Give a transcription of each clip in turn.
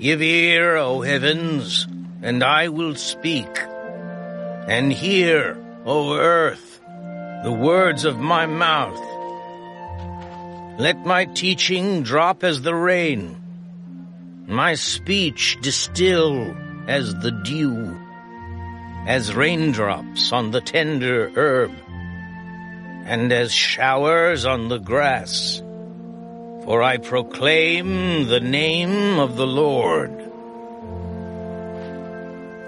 Give ear, O heavens, and I will speak. And hear, O earth, the words of my mouth. Let my teaching drop as the rain, my speech distill as the dew, as raindrops on the tender herb, and as showers on the grass. For I proclaim the name of the Lord.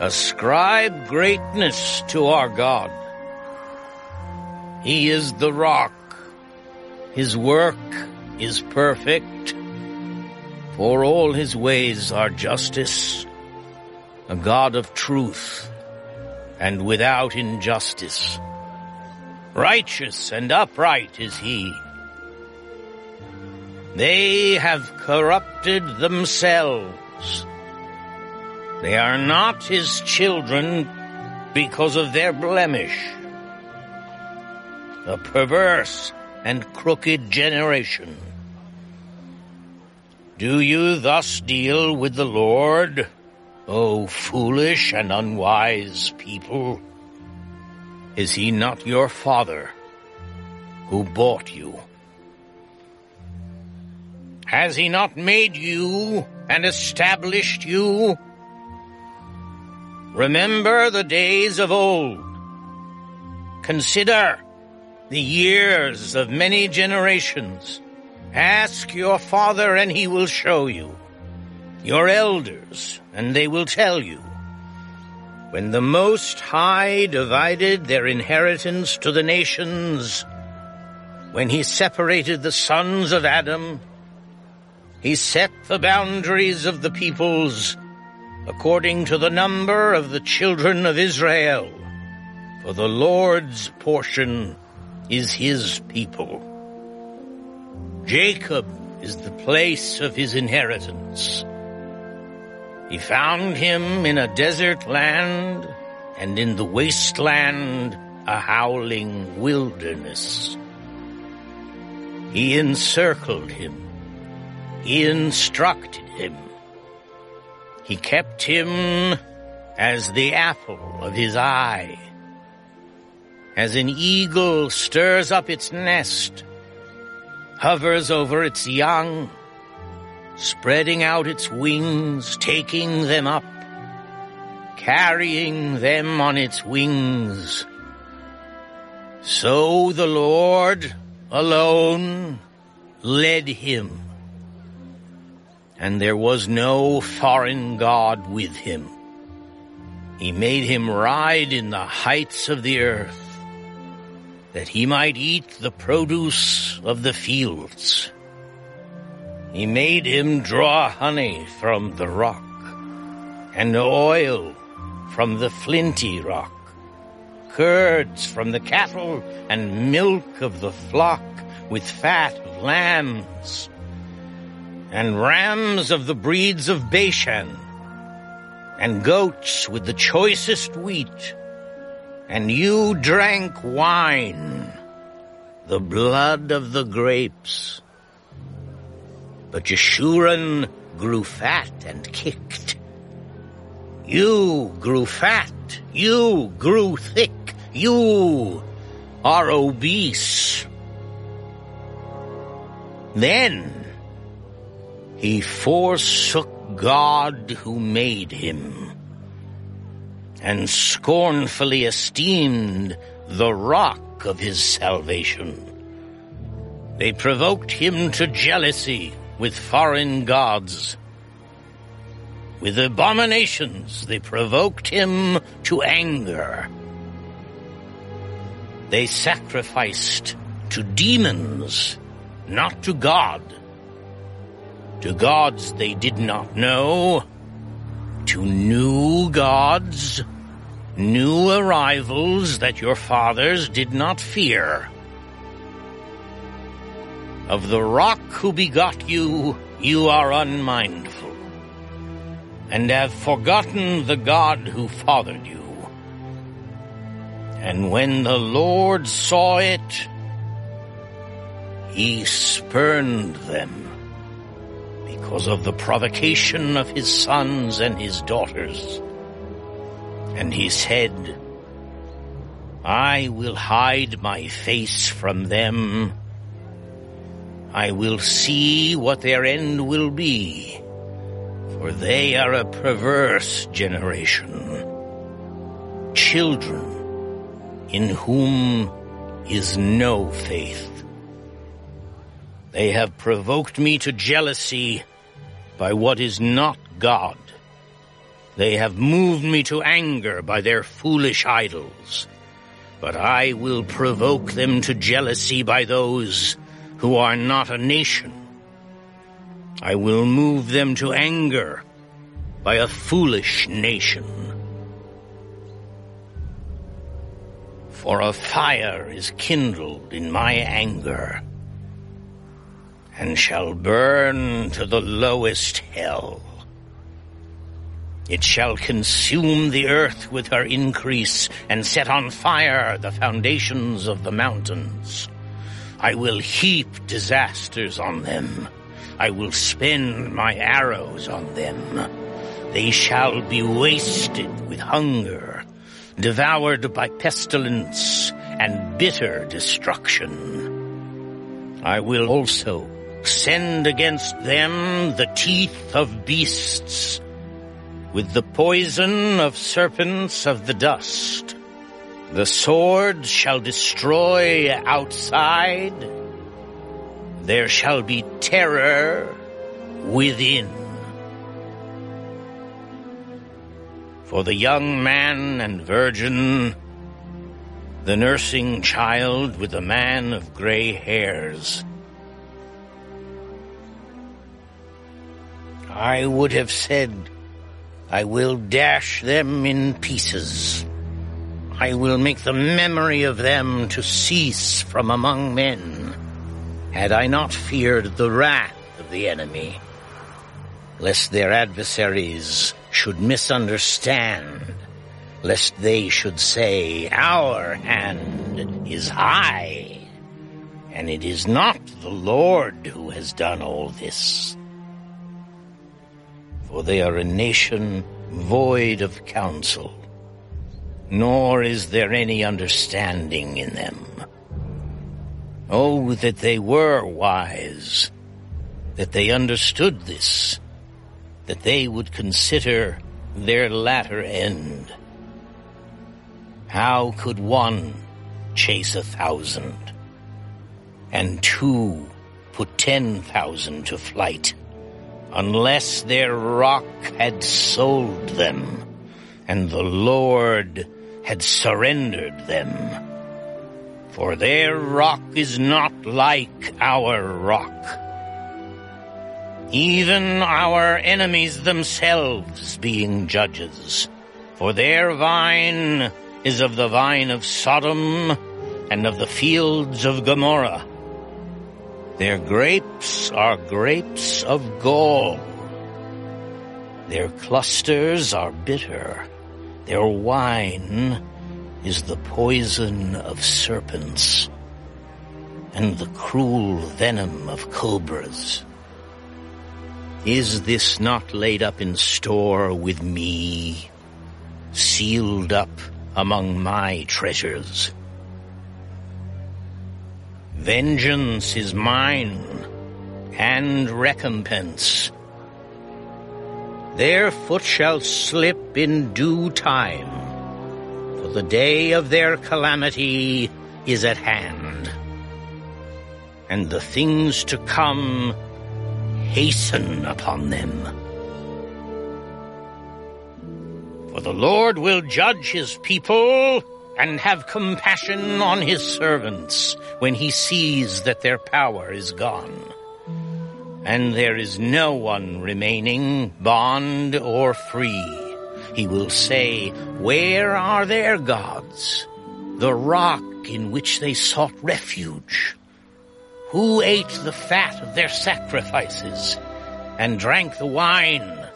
Ascribe greatness to our God. He is the rock. His work is perfect. For all his ways are justice, a God of truth, and without injustice. Righteous and upright is he. They have corrupted themselves. They are not his children because of their blemish. A perverse and crooked generation. Do you thus deal with the Lord, O foolish and unwise people? Is he not your father who bought you? Has he not made you and established you? Remember the days of old. Consider the years of many generations. Ask your father and he will show you. Your elders and they will tell you. When the Most High divided their inheritance to the nations, when he separated the sons of Adam, he set the boundaries of the peoples according to the number of the children of Israel. For the Lord's portion is his people. Jacob is the place of his inheritance. He found him in a desert land and in the wasteland a howling wilderness. He encircled him. He instructed him. He kept him as the apple of his eye. As an eagle stirs up its nest, hovers over its young, spreading out its wings, taking them up, carrying them on its wings. So the Lord alone led him, and there was no foreign God with him. He made him ride in the heights of the earth, that he might eat the produce of the fields. He made him draw honey from the rock, and oil from the flinty rock, curds from the cattle, and milk of the flock, with fat of lambs, and rams of the breeds of Bashan, and goats with the choicest wheat, and you drank wine, the blood of the grapes. But Jeshurun grew fat and kicked. You grew fat, you grew thick, you are obese. Then he forsook God who made him and scornfully esteemed the rock of his salvation. They provoked him to jealousy with foreign gods. With abominations they provoked him to anger. They sacrificed to demons, not to God. To gods they did not know, to new gods, new arrivals that your fathers did not fear. Of the rock who begot you, you are unmindful, and have forgotten the God who fathered you. And when the Lord saw it, he spurned them because of the provocation of his sons and his daughters. And he said, I will hide my face from them. I will see what their end will be, for they are a perverse generation. Children in whom is no faith. They have provoked me to jealousy by what is not God. They have moved me to anger by their foolish idols. But I will provoke them to jealousy by those who are not a nation. I will move them to anger by a foolish nation. For a fire is kindled in my anger and shall burn to the lowest hell. It shall consume the earth with her increase and set on fire the foundations of the mountains. I will heap disasters on them. I will spend my arrows on them. They shall be wasted with hunger, devoured by pestilence and bitter destruction. I will also send against them the teeth of beasts, with the poison of serpents of the dust. The sword shall destroy outside. There shall be terror within. For the young man and virgin, the nursing child with a man of gray hairs, I would have said, I will dash them in pieces. I will make the memory of them to cease from among men, had I not feared the wrath of the enemy, lest their adversaries should misunderstand, lest they should say, Our hand is high, and it is not the Lord who has done all this for they are a nation void of counsel, nor is there any understanding in them. Oh, that they were wise, that they understood this, that they would consider their latter end. How could one chase a thousand, and two put ten thousand to flight? Unless their rock had sold them, and the Lord had surrendered them. For their rock is not like our rock. Even our enemies themselves being judges. For their vine is of the vine of Sodom and of the fields of Gomorrah. Their grapes are grapes of gall. Their clusters are bitter. Their wine is the poison of serpents and the cruel venom of cobras. Is this not laid up in store with me, sealed up among my treasures? Vengeance is mine, and recompense. Their foot shall slip in due time, for the day of their calamity is at hand, and the things to come hasten upon them. For the Lord will judge his people and have compassion on his servants when he sees that their power is gone. And there is no one remaining, bond or free. He will say, Where are their gods? The rock in which they sought refuge. Who ate the fat of their sacrifices and drank the wine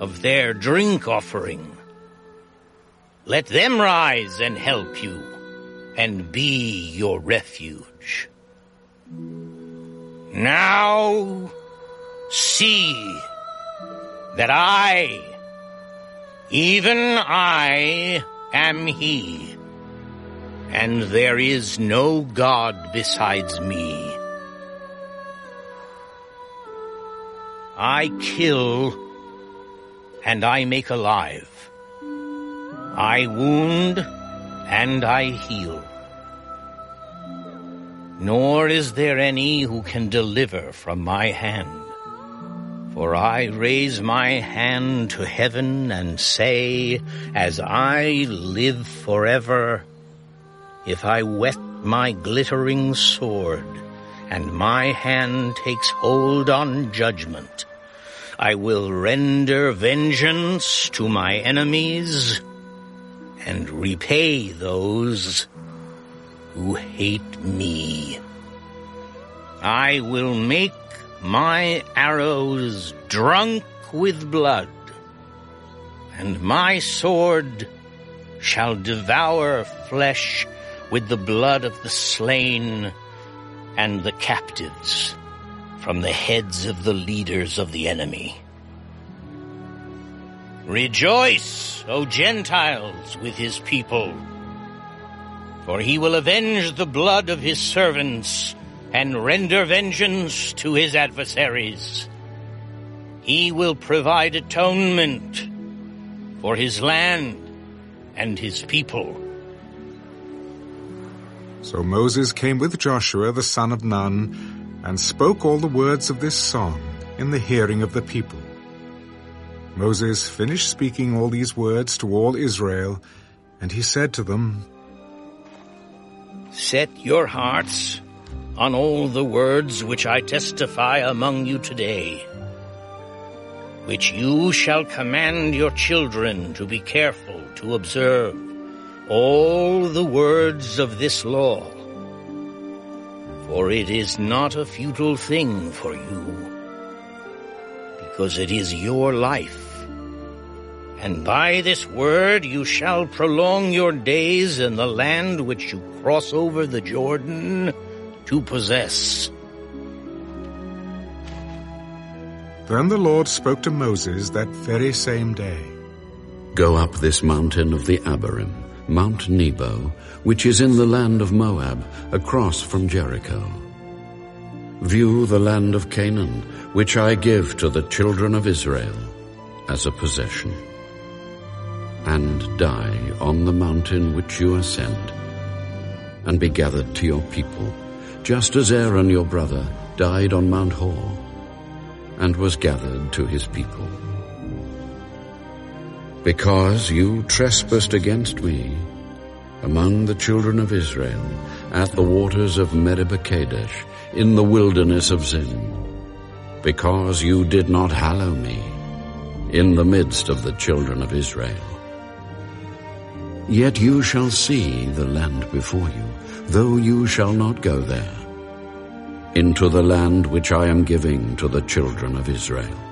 of their drink offering? Let them rise and help you and be your refuge. Now See that I, even I, am He, and there is no God besides me. I kill and I make alive. I wound and I heal. Nor is there any who can deliver from my hand. For I raise my hand to heaven and say, as I live forever, if I whet my glittering sword, and my hand takes hold on judgment, I will render vengeance to my enemies and repay those who hate me. I will make my arrows drunk with blood, and my sword shall devour flesh with the blood of the slain and the captives from the heads of the leaders of the enemy. Rejoice, O Gentiles, with his people, for he will avenge the blood of his servants and render vengeance to his adversaries. He will provide atonement for his land and his people. So Moses came with Joshua the son of Nun and spoke all the words of this song in the hearing of the people. Moses finished speaking all these words to all Israel, and he said to them, Set your hearts on all the words which I testify among you today, which you shall command your children to be careful to observe all the words of this law for it is not a futile thing for you, because it is your life. And by this word you shall prolong your days in the land which you cross over the Jordan to possess. Then the Lord spoke to Moses that very same day. Go up this mountain of the Abarim Mount Nebo, which is in the land of Moab, across from Jericho. View the land of Canaan, which I give to the children of Israel as a possession. And die on the mountain which you ascend, and be gathered to your people, just as Aaron your brother died on Mount Hor, and was gathered to his people. Because you trespassed against me among the children of Israel at the waters of Meribah Kadesh in the wilderness of Zin. Because you did not hallow me in the midst of the children of Israel. Yet you shall see the land before you, though you shall not go there, into the land which I am giving to the children of Israel.